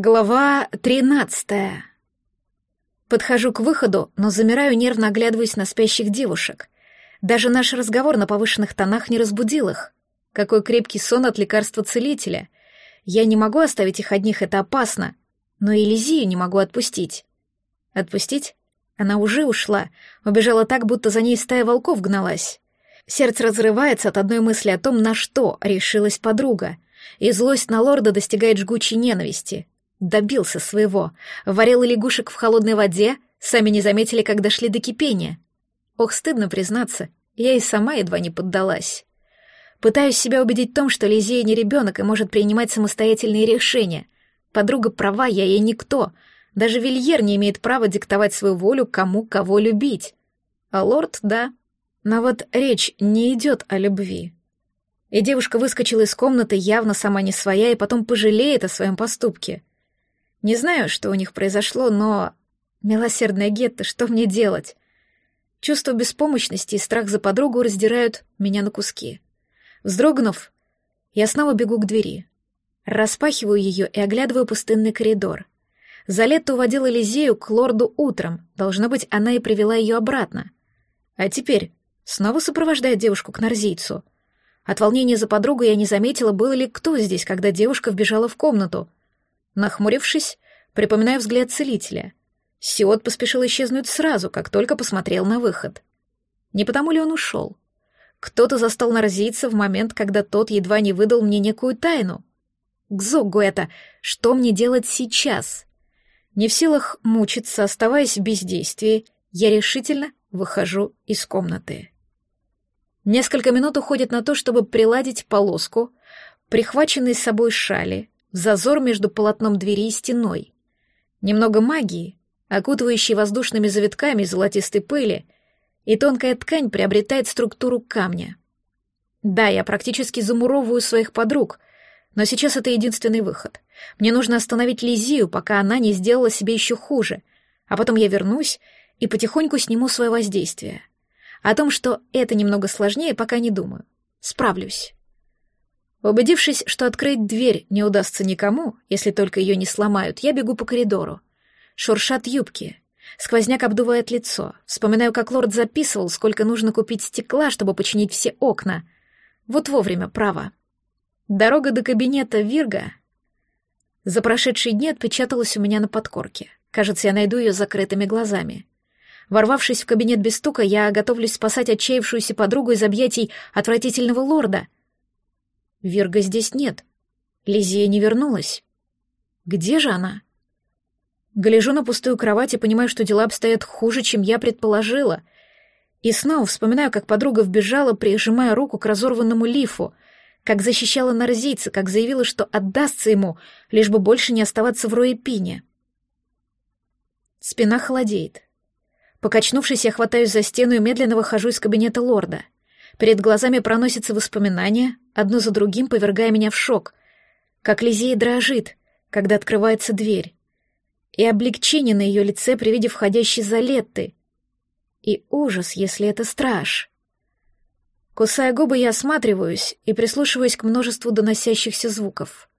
Глава тринадцатая. Подхожу к выходу, но замираю, нервно оглядываясь на спящих девушек. Даже наш разговор на повышенных тонах не разбудил их. Какой крепкий сон от лекарства целителя. Я не могу оставить их одних, это опасно. Но и Лизию не могу отпустить. Отпустить? Она уже ушла, убежала так, будто за ней стая волков гналась. Сердце разрывается от одной мысли о том, на что решилась подруга. И злость на лорда достигает жгучей ненависти. Добился своего. Варил лягушек в холодной воде, сами не заметили, как дошли до кипения. Ох, стыдно признаться, я и сама едва не поддалась. Пытаюсь себя убедить в том, что Лизея не ребенок и может принимать самостоятельные решения. Подруга права, я ей никто. Даже Вильер не имеет права диктовать свою волю, кому кого любить. А лорд — да. Но вот речь не идет о любви. И девушка выскочила из комнаты явно сама не своя и потом пожалеет о своем поступке. Не знаю, что у них произошло, но... Милосердная Гетта, что мне делать? Чувство беспомощности и страх за подругу раздирают меня на куски. Вздрогнув, я снова бегу к двери. Распахиваю ее и оглядываю пустынный коридор. Залетта уводила Лизею к лорду утром. Должно быть, она и привела ее обратно. А теперь снова сопровождает девушку к нарзийцу. От волнения за подругу я не заметила, был ли кто здесь, когда девушка вбежала в комнату — Нахмурившись, припоминаю взгляд целителя. Сиот поспешил исчезнуть сразу, как только посмотрел на выход. Не потому ли он ушел? Кто-то застал нарзийца в момент, когда тот едва не выдал мне некую тайну. Гзогу это, что мне делать сейчас? Не в силах мучиться, оставаясь в бездействии, я решительно выхожу из комнаты. Несколько минут уходит на то, чтобы приладить полоску, прихваченной с собой шали, зазор между полотном двери и стеной. Немного магии, окутывающей воздушными завитками золотистой пыли, и тонкая ткань приобретает структуру камня. Да, я практически замуровываю своих подруг, но сейчас это единственный выход. Мне нужно остановить Лизию, пока она не сделала себе еще хуже, а потом я вернусь и потихоньку сниму свое воздействие. О том, что это немного сложнее, пока не думаю. Справлюсь. Убедившись, что открыть дверь не удастся никому, если только ее не сломают, я бегу по коридору. Шуршат юбки. Сквозняк обдувает лицо. Вспоминаю, как лорд записывал, сколько нужно купить стекла, чтобы починить все окна. Вот вовремя, право. Дорога до кабинета Вирга за прошедшие дни отпечаталась у меня на подкорке. Кажется, я найду ее закрытыми глазами. Ворвавшись в кабинет без стука, я готовлюсь спасать отчаявшуюся подругу из объятий отвратительного лорда — Верга здесь нет. Лизия не вернулась. Где же она? Гляжу на пустую кровать и понимаю, что дела обстоят хуже, чем я предположила. И снова вспоминаю, как подруга вбежала, прижимая руку к разорванному лифу, как защищала нарзийца, как заявила, что отдастся ему, лишь бы больше не оставаться в Роепине. Спина холодеет. Покачнувшись, я хватаюсь за стену и медленно выхожу из кабинета лорда — Перед глазами проносятся воспоминания, одно за другим повергая меня в шок. Как Лизея дрожит, когда открывается дверь. И облегчение на ее лице при виде входящей Залетты. И ужас, если это страж. Кусая губы, я осматриваюсь и прислушиваюсь к множеству доносящихся звуков.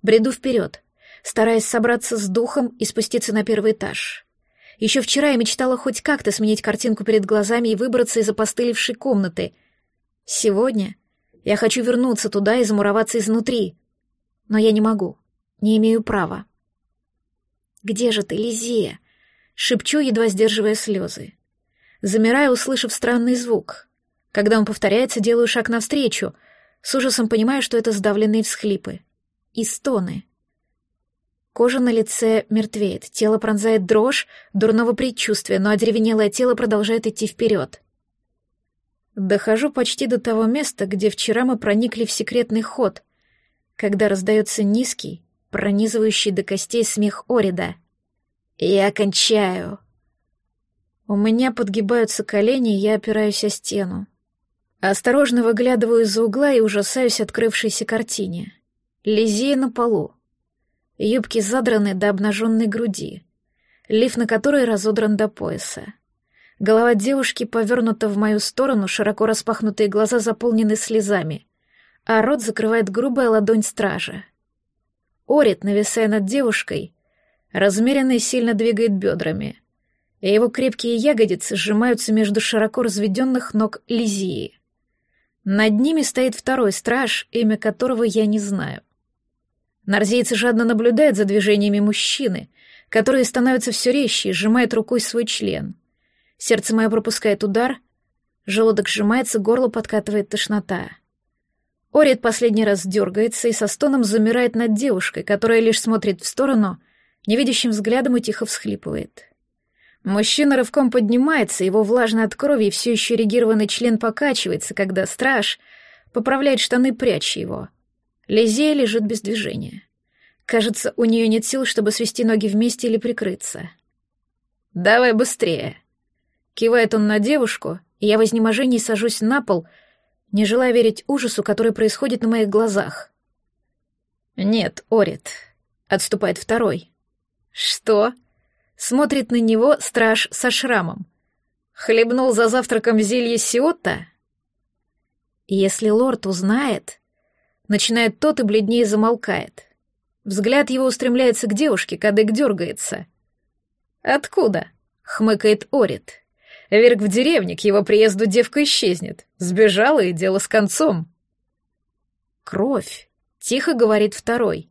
Бреду вперед, стараясь собраться с духом и спуститься на первый этаж. Еще вчера я мечтала хоть как-то сменить картинку перед глазами и выбраться из опостылевшей комнаты — Сегодня я хочу вернуться туда и замуроваться изнутри. Но я не могу, не имею права. «Где же ты, Лизея?» — шепчу, едва сдерживая слезы. Замираю, услышав странный звук. Когда он повторяется, делаю шаг навстречу. С ужасом понимаю, что это сдавленные всхлипы. И стоны. Кожа на лице мертвеет, тело пронзает дрожь, дурного предчувствия, но одеревенелое тело продолжает идти вперед. Дохожу почти до того места, где вчера мы проникли в секретный ход, когда раздается низкий, пронизывающий до костей смех Орида. «Я кончаю!» У меня подгибаются колени, я опираюсь о стену. Осторожно выглядываю из-за угла и ужасаюсь открывшейся картине. Лизея на полу. Юбки задраны до обнаженной груди. Лиф на которой разодран до пояса. Голова девушки повернута в мою сторону, широко распахнутые глаза заполнены слезами, а рот закрывает грубая ладонь стража. Орит, нависая над девушкой, размеренно и сильно двигает бедрами, и его крепкие ягодицы сжимаются между широко разведенных ног Лизии. Над ними стоит второй страж, имя которого я не знаю. Нарзейцы жадно наблюдают за движениями мужчины, которые становятся все резче и сжимает рукой свой член. Сердце мое пропускает удар, желудок сжимается, горло подкатывает тошнота. Орит последний раз дергается и со стоном замирает над девушкой, которая лишь смотрит в сторону, невидящим взглядом и тихо всхлипывает. Мужчина рывком поднимается, его влажный от крови и все еще регированный член покачивается, когда страж поправляет штаны, пряча его. Лизея лежит без движения. Кажется, у нее нет сил, чтобы свести ноги вместе или прикрыться. «Давай быстрее!» Кивает он на девушку, и я в изнеможении сажусь на пол, не желая верить ужасу, который происходит на моих глазах. «Нет, Орит», — отступает второй. «Что?» Смотрит на него страж со шрамом. Хлебнул за завтраком зелье Сиотта? Если лорд узнает... Начинает тот и бледнее замолкает. Взгляд его устремляется к девушке, кадык дергается. «Откуда?» — хмыкает Орит. «Верк в деревне, к его приезду девка исчезнет. Сбежала, и дело с концом». «Кровь», — тихо говорит второй.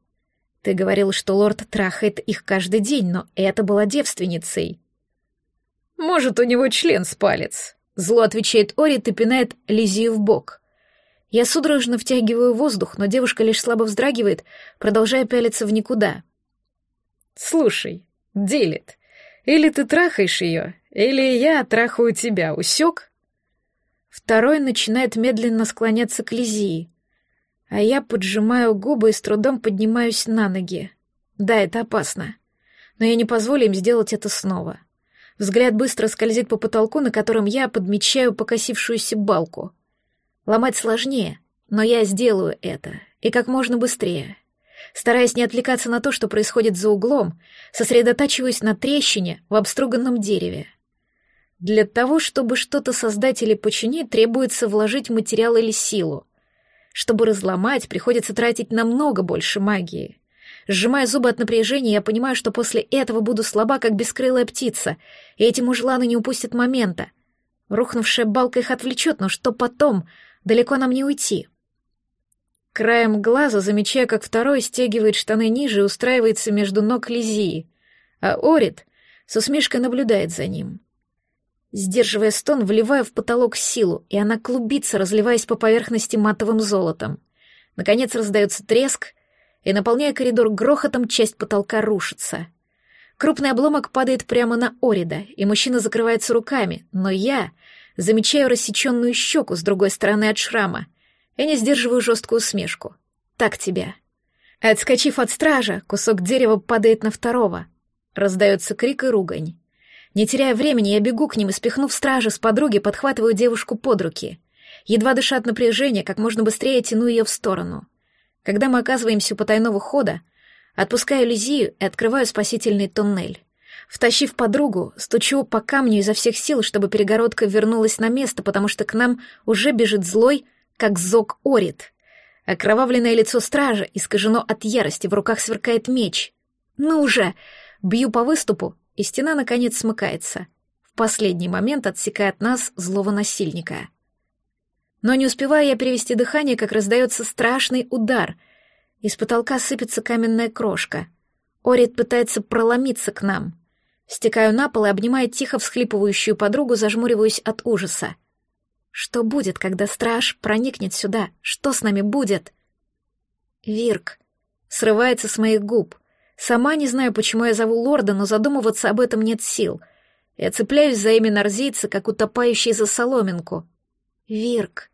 Ты говорил, что лорд трахает их каждый день, но это была девственницей. Может, у него член с палец. Зло отвечает Орит и пинает Лизию в бок. Я судорожно втягиваю воздух, но девушка лишь слабо вздрагивает, продолжая пялиться в никуда. «Слушай, Дилет, или ты трахаешь ее, или я трахаю тебя, усек?» Второй начинает медленно склоняться к Лизии а я поджимаю губы и с трудом поднимаюсь на ноги. Да, это опасно. Но я не позволю им сделать это снова. Взгляд быстро скользит по потолку, на котором я подмечаю покосившуюся балку. Ломать сложнее, но я сделаю это, и как можно быстрее. Стараясь не отвлекаться на то, что происходит за углом, сосредотачиваюсь на трещине в обструганном дереве. Для того, чтобы что-то создать или починить, требуется вложить материал или силу. Чтобы разломать, приходится тратить намного больше магии. Сжимая зубы от напряжения, я понимаю, что после этого буду слаба, как бескрылая птица, и эти мужланы не упустят момента. Рухнувшая балка их отвлечет, но что потом? Далеко нам не уйти. Краем глаза замечаю, как второй стягивает штаны ниже и устраивается между ног Лизии, а Орит с усмешкой наблюдает за ним. Сдерживая стон, вливаю в потолок силу, и она клубится, разливаясь по поверхности матовым золотом. Наконец раздается треск, и, наполняя коридор грохотом, часть потолка рушится. Крупный обломок падает прямо на Орида, и мужчина закрывается руками, но я замечаю рассеченную щеку с другой стороны от шрама и не сдерживаю жесткую усмешку. Так тебя. Отскочив от стража, кусок дерева падает на второго. Раздается крик и ругань. Не теряя времени, я бегу к ним и, спихнув стража с подруги, подхватываю девушку под руки. Едва дыша от напряжения, как можно быстрее тяну ее в сторону. Когда мы оказываемся у потайного хода, отпускаю Лизию и открываю спасительный туннель. Втащив подругу, стучу по камню изо всех сил, чтобы перегородка вернулась на место, потому что к нам уже бежит злой, как зог Орит. Окровавленное лицо стража искажено от ярости, в руках сверкает меч. «Ну уже!» Бью по выступу, и стена, наконец, смыкается, в последний момент отсекая от нас злого насильника. Но не успеваю я перевести дыхание, как раздается страшный удар. Из потолка сыпется каменная крошка. Орит пытается проломиться к нам. Стекаю на пол и, обнимая тихо всхлипывающую подругу, зажмуриваюсь от ужаса. Что будет, когда страж проникнет сюда? Что с нами будет? Вирк срывается с моих губ — Сама не знаю, почему я зову лорда, но задумываться об этом нет сил. Я цепляюсь за имя Нарзийца, как утопающий за соломинку. Вирк.